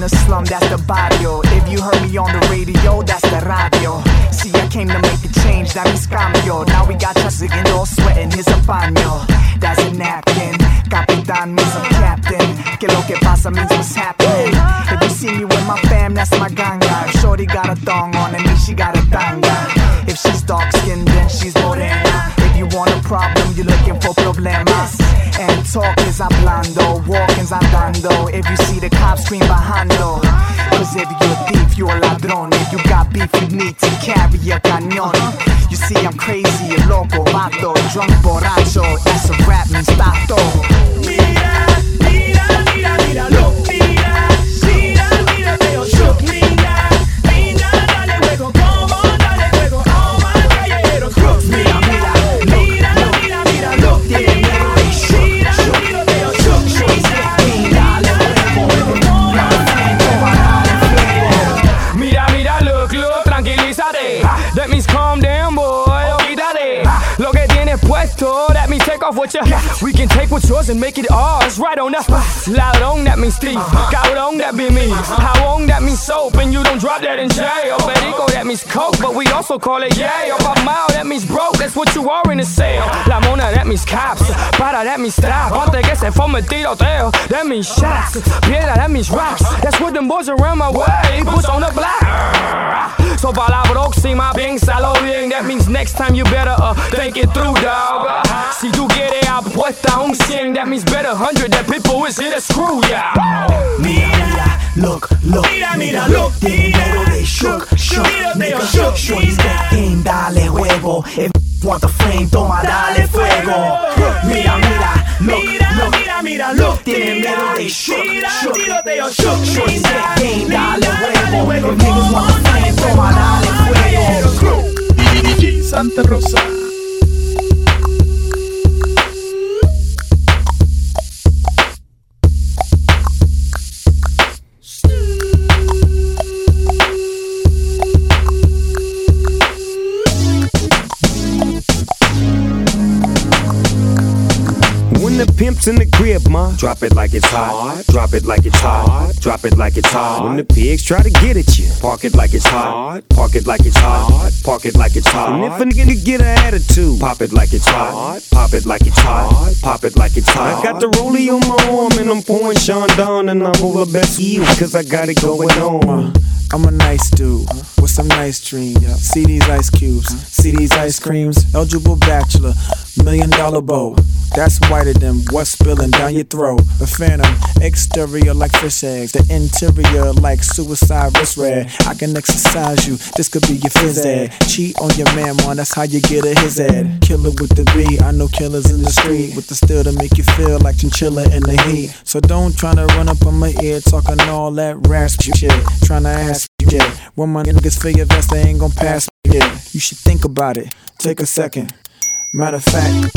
in the slum, that's the barrio. If you heard me on the radio, that's the radio. See, I came to make a change, that means cambio. Now we got you singing, all sweating, here's a paño. That's a napkin. Capitan means I'm captain. Que lo que pasa means what's happening. If you see me with my fam, that's my ganga. Shorty got a thong on and me, she got a tanga. If she's dark skinned, then she's morena. If you want a problem, you're looking for problemas. And talk is hablando, walk is andando. If you see the cops scream bajando. Cause if you're a thief, you're a ladrón. If you got beef, you need to carry a cañón. You see, I'm crazy, a loco, vato, drunk, borracho. That's a rap, means tato. Mira, mira, mira. Mira, mira, calm down, boy, puesto, that means take off what you. We can take what's yours and make it ours, right on up. Ladrón, that means thief. Cabrón, that be me. Jabón, that means soap, and you don't drop that in jail. Perico, that means coke, but we also call it yay. A mile, that means broke, that's what you are in a sale. La mona, that means cops. Para, that means trap. Antes que se forme tiroteo, that means shots. Piedra, that means rocks. That's what them boys around my way puts on the block. So para la próxima, piénsalo bien. That means next time you better uh, think it through, dog. Si tú quieres apuesta un 100, that means better 100. That people is here to screw ya. Mira, mira, look, look. Mira, mira, look, Dinero de shook, shook. Mira, mira, Nigga, shook, Shorty's got game, dale juego. If want the flame, toma, dale fuego. Mira, mira, look, Mira, look. mira, mira, look. Tiene miedo de shook, Mira, shook. tiroteo, shook. Shorty's got game, dale Mira, juego. If niggas want the flame, toma, dale fuego. Santa Rosa. The pimp's in the crib, ma, drop it like it's hot. Drop it like it's hot. Drop it like it's hot. When the pigs try to get at you, park it like it's hot. Park it like it's hot. Park it like it's hot. And if a nigga get an attitude, pop it like it's hot. Pop it like it's hot. Pop it like it's hot. I got the rollie on my arm and I'm pouring Chandon and I'm over best you cause I got it going on. I'm a nice dude with some nice dreams. See these ice cubes, see these ice creams. Eligible bachelor, million dollar bow. That's whiter than what's spilling down your throat. A phantom, exterior like fish eggs, the interior like suicide wrist red. I can exercise you, this could be your phys ed. Cheat on your man, man, that's how you get a his ed. Killer with the B, I know killers in the street with the steel to make you feel like chinchilla in the heat. So don't try to run up on my ear talking all that raspy shit. Trying to ask me shit. When my niggas feel your vest, they ain't gon' pass me shit. You should think about it, take a second. Matter of fact,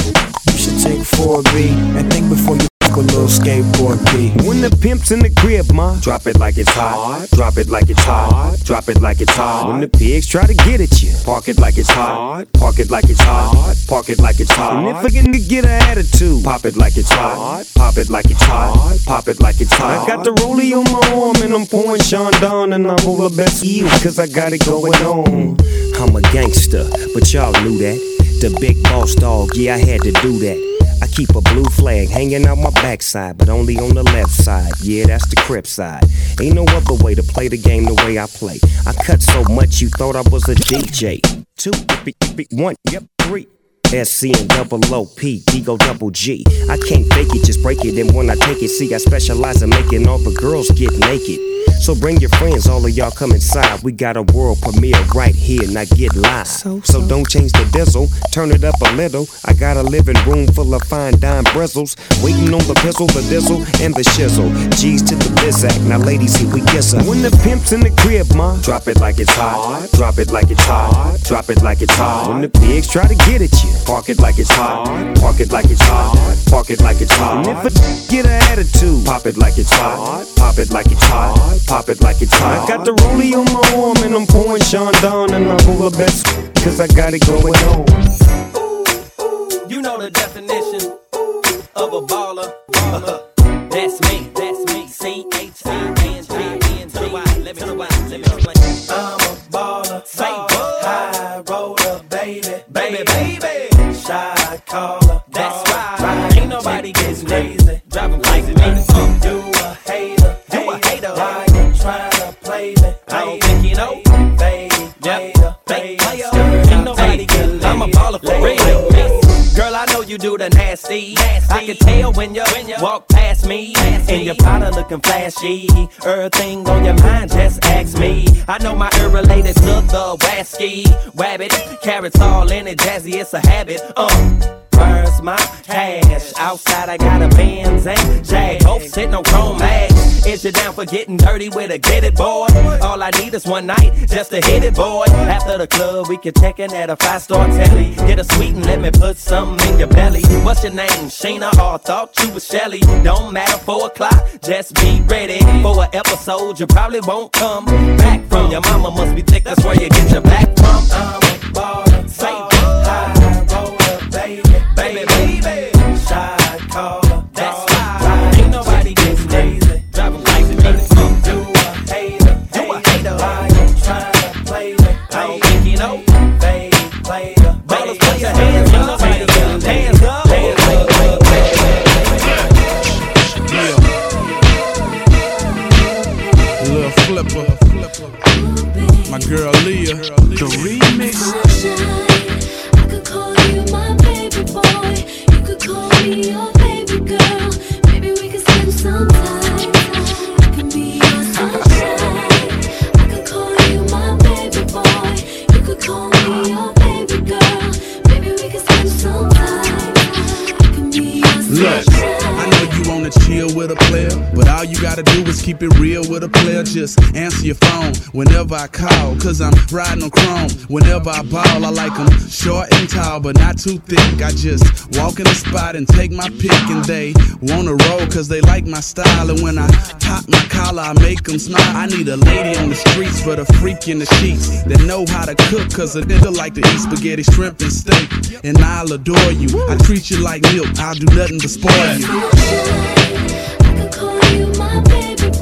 you should take 4B and think before you a little skateboard B. When the pimp's in the crib, ma, drop it like it's hot. Drop it like it's hot. Drop it like it's hot. When the pigs try to get at you, park it like it's hot. Park it like it's hot. Park it like it's hot. A nigga get an attitude, pop it like it's hot. Pop it like it's hot. Pop it like it's hot. I got the rollie on my arm and I'm pouring Chandon and I'm over best you cause I got it going on. I'm a gangster, but y'all knew that. The big boss dog, yeah, I had to do that. I keep a blue flag hanging out my backside, but only on the left side. Yeah, that's the crip side. Ain't no other way to play the game the way I play. I cut so much you thought I was a DJ. Two, one, yep, three. SC and double OP, Ego double G. I can't fake it, just break it. And when I take it, see, I specialize in making all the girls get naked. So bring your friends, all of y'all come inside. We got a world premiere right here, now get live. So, don't change the diesel, turn it up a little. I got a living room full of fine dime bristles. Waiting on the pistol, the diesel, and the shizzle. G's to the bizac, now ladies, here we kiss her. When the pimp's in the crib, ma, drop it like it's hot. Drop it like it's hot. Drop it like it's hot. When the pigs try to get at you, park it like it's hot. Park it like it's hot. Park it like it's hot. And if a get an attitude, pop it like it's hot. Pop it like it's hot pop it like it's hot. I got the rollie on my arm and I'm pouring Chandon and I pull a best cause I got it going on. You know the definition of a baller. That's me, that's me. C H I N G N T Y. Let me know why. Let me know I'm a baller, say? High roller, baby, baby, baby. Shy caller, that's why. Ain't nobody gets crazy, driving crazy, like me. Dude. Nasty. I can tell when you, walk past me. And your powder looking flashy. Everything on your mind, just ask me. I know my ear related to the wasky. Wabbit, carrots all in it, jazzy, it's a habit. Uh. Where's my cash? Outside, I got a Benz and Jag. Both sitting on chrome mags. Is you down for getting dirty with a get it, boy? All I need is one night just to hit it, boy. After the club, we can check in at a five star telly. Get a sweet and let me put something in your belly. What's your name? Sheena or thought you was Shelly? Matter, four o'clock. Just be ready for an episode you probably won't come back from. Your mama must be thick, that's where you get your back from. I'm keep it real with a player. Just answer your phone whenever I call, cause I'm riding on chrome. Whenever I ball, I like 'em short and tall, but not too thick. I just walk in the spot and take my pick, and they wanna roll cause they like my style. And when I pop my collar, I make 'em smile. I need a lady on the streets for the freak in the sheets that know how to cook, cause a nigga like to eat spaghetti, shrimp, and steak. And I'll adore you. I treat you like milk, I'll do nothing to spoil you. I call you my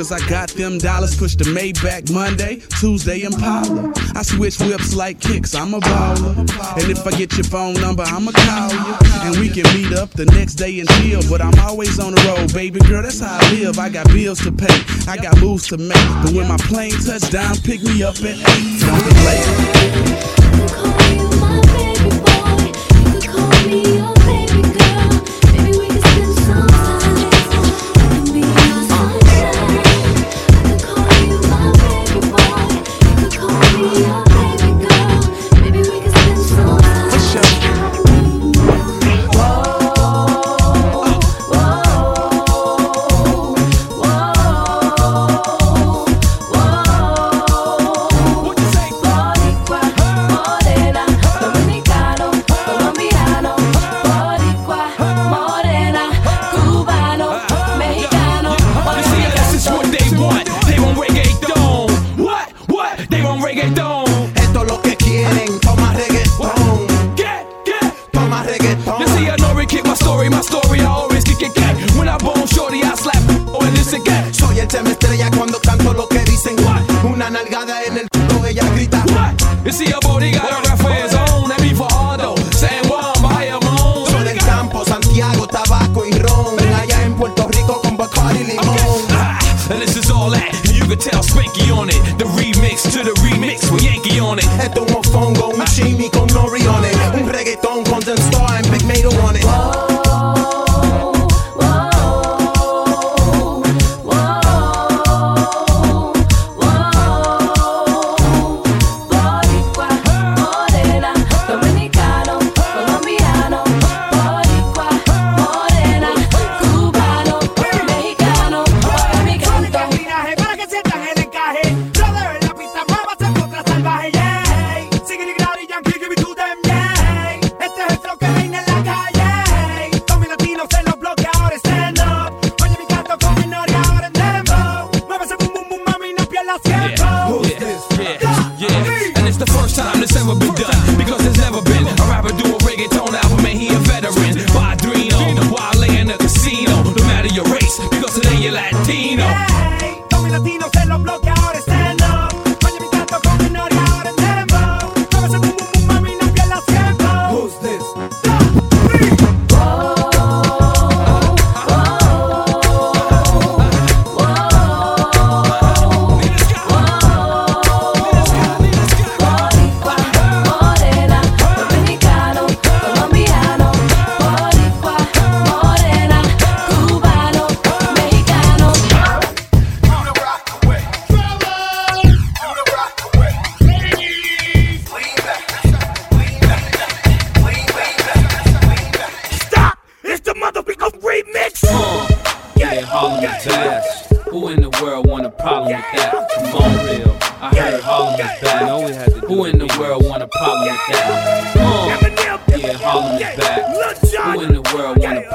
cause I got them dollars. Push the Maybach Monday, Tuesday Impala. I switch whips like kicks, I'm a baller. And if I get your phone number, I'ma call you. And we can meet up the next day and chill. But I'm always on the road, baby girl, that's how I live. I got bills to pay, I got moves to make. But when my plane touch down, pick me up at 8. Don't be late. Could call you my baby boy. You could call me your Spanky on it. The remix to the remix with Yankee on it. Esto es un mofongo, un chimi con nori on it.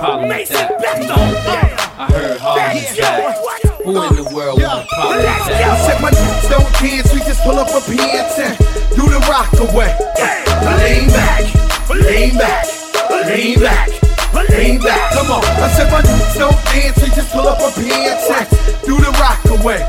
Problem with that? Come oh, I heard Harlem is back. Who in the world want a problem with I said my niggas don't dance, we just pull up a pants and do the rock away. Now lean back, lean back, lean back, lean back. Come on. I said my niggas don't dance, we just pull up a pants and do the rock away.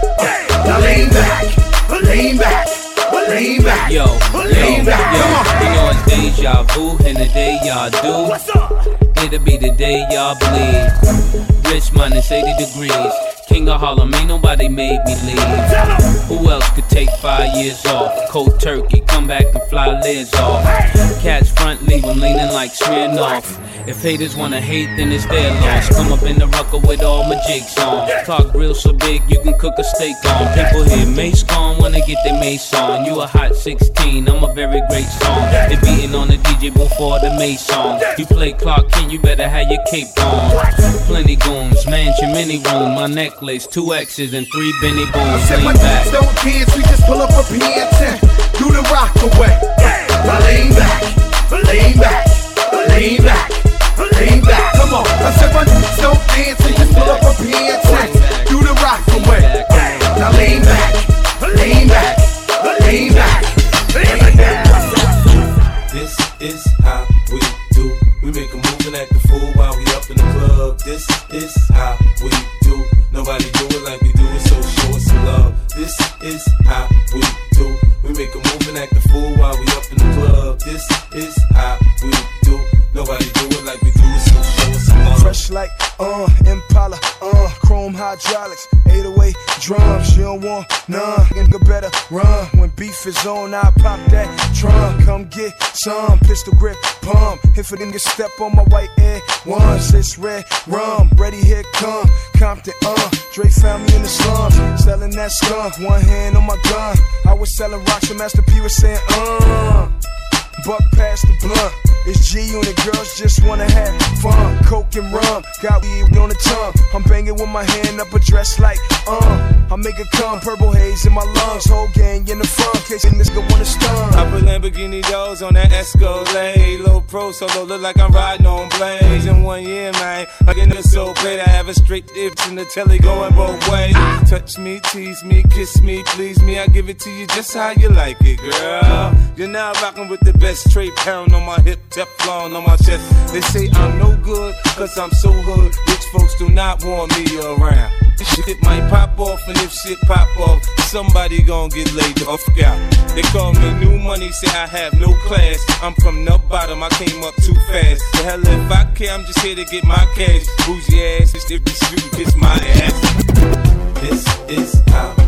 Now lean back, lean back, lean back. Yo, yo, lean back. Come on. yo, you know it's deja vu, and the day y'all do, it'll be the day y'all bleed. Rich minus 80 degrees, king of Harlem, ain't nobody made me leave. Who else could take five years off? Cold turkey, come back and fly lids off. Catch front, leave them leaning like Smirnoff. If haters wanna hate, then it's their loss. Come up in the Rucker with all my jigs on. Talk real so big, you can cook a steak on. People here, mace gone, wanna get their mace on. You a hot 16, I'm a very great song. They beating on the DJ before the mace song. You play Clark Kent, you better have your cape on. Plenty goons, mansion, mini room. My necklace, two X's and three Benny booms. Lean back. Don't dance, we just pull up a PN10 you to rock away. Yeah. Now lean back, lean back, lean back, lean back. Come on, I said my dudes don't dance, and you sit up a pants. On, I pop that trunk, come get some, pistol grip, pump. If a nigga step on my white air, once it's red rum, ready here come, Compton, uh, Dre found me in the slums, selling that skunk, one hand on my gun. I was selling rocks and Master P was saying, uh. Buck past the blunt. It's G on the girls just wanna have fun. Coke and rum, got weed on the tongue. I'm banging with my hand up a dress like, uh. I make it come, purple haze in my lungs. Whole gang in the front, case a nigga wanna stun. I put Lamborghini doors on that Escalade. Low pro solo, look like I'm riding on blades. In one year, man, I get it so paid. I have a straight dips in the telly going both ways. Touch me, tease me, kiss me, please me. I give it to you just how you like it, girl. You're now rocking with the best straight pound on my hip, Teflon on my chest. They say I'm no good, cause I'm so hood. Rich folks do not want me around. This shit might pop off, and if shit pop off, somebody gon' get laid off out. They call me new money, say I have no class. I'm from the bottom, I came up too fast. The hell if I care, I'm just here to get my cash. Bougie ass, it's if you kiss my ass. This is how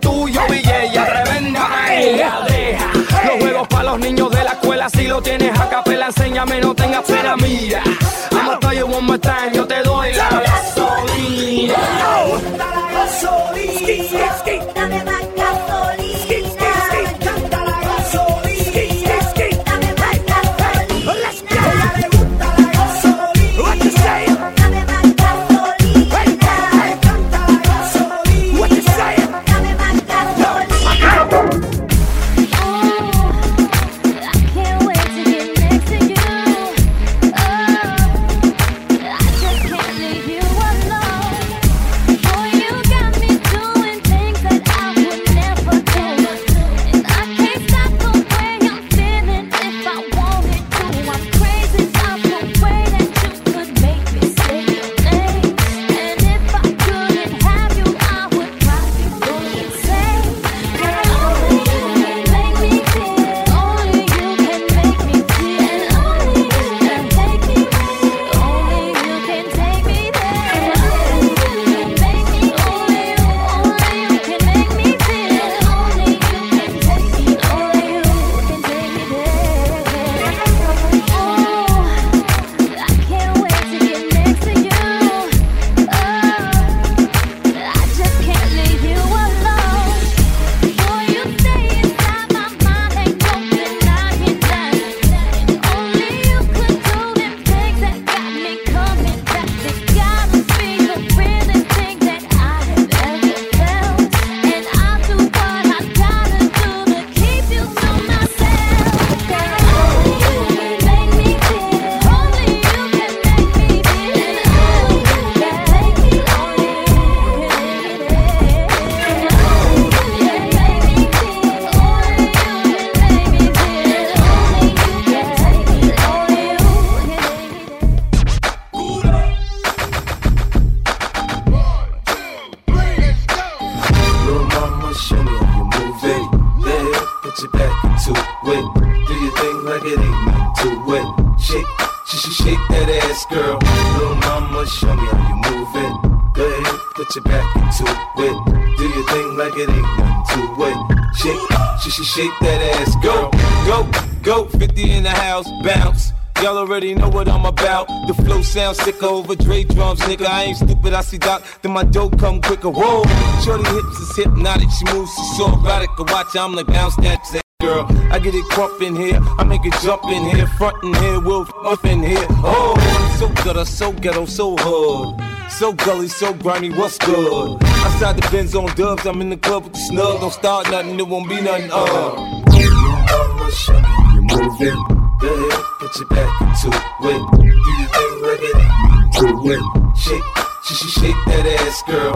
la tuya, ella tremenda amiga. Deja los juegos para los niños de la escuela. Si lo tienes a capela, enséñame, no tengas pena mía. I'ma tell you one more time, yo te doy la gasolina. Dame Shake, sh sh shake that ass, girl. Go, go, 50 in the house, bounce. Y'all already know what I'm about. The flow sounds sicker over Dre drums, nigga. I ain't stupid, I see Doc, then my dough come quicker. Whoa, shorty hips is hypnotic, she moves, so erotic. I watch, I'm like bounce that girl. I get it crump in here, I make it jump in here, front in here, we'll up in here. Oh, so gutter, so ghetto, so hood. So gully, so grimy, what's good? Outside the Benz on dubs, I'm in the club with the snug. Don't start nothing, it won't be nothing, uh. Mama, show me how you move it. Go ahead, put your back into it. Do your thing like it ain't nothing to it. Shake, sh sh shake that ass, girl.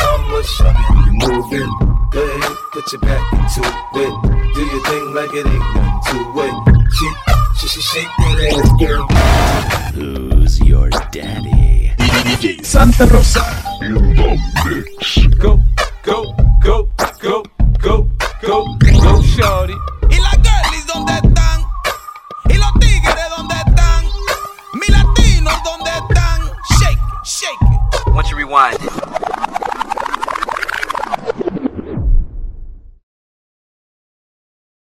Mama, show me how you move it. Go ahead, put your back into it. Do your thing like it ain't nothing to it. Shake, sh sh shake that ass, girl. Who's your daddy? DJ Santa Rosa. Go, go, go, go, go,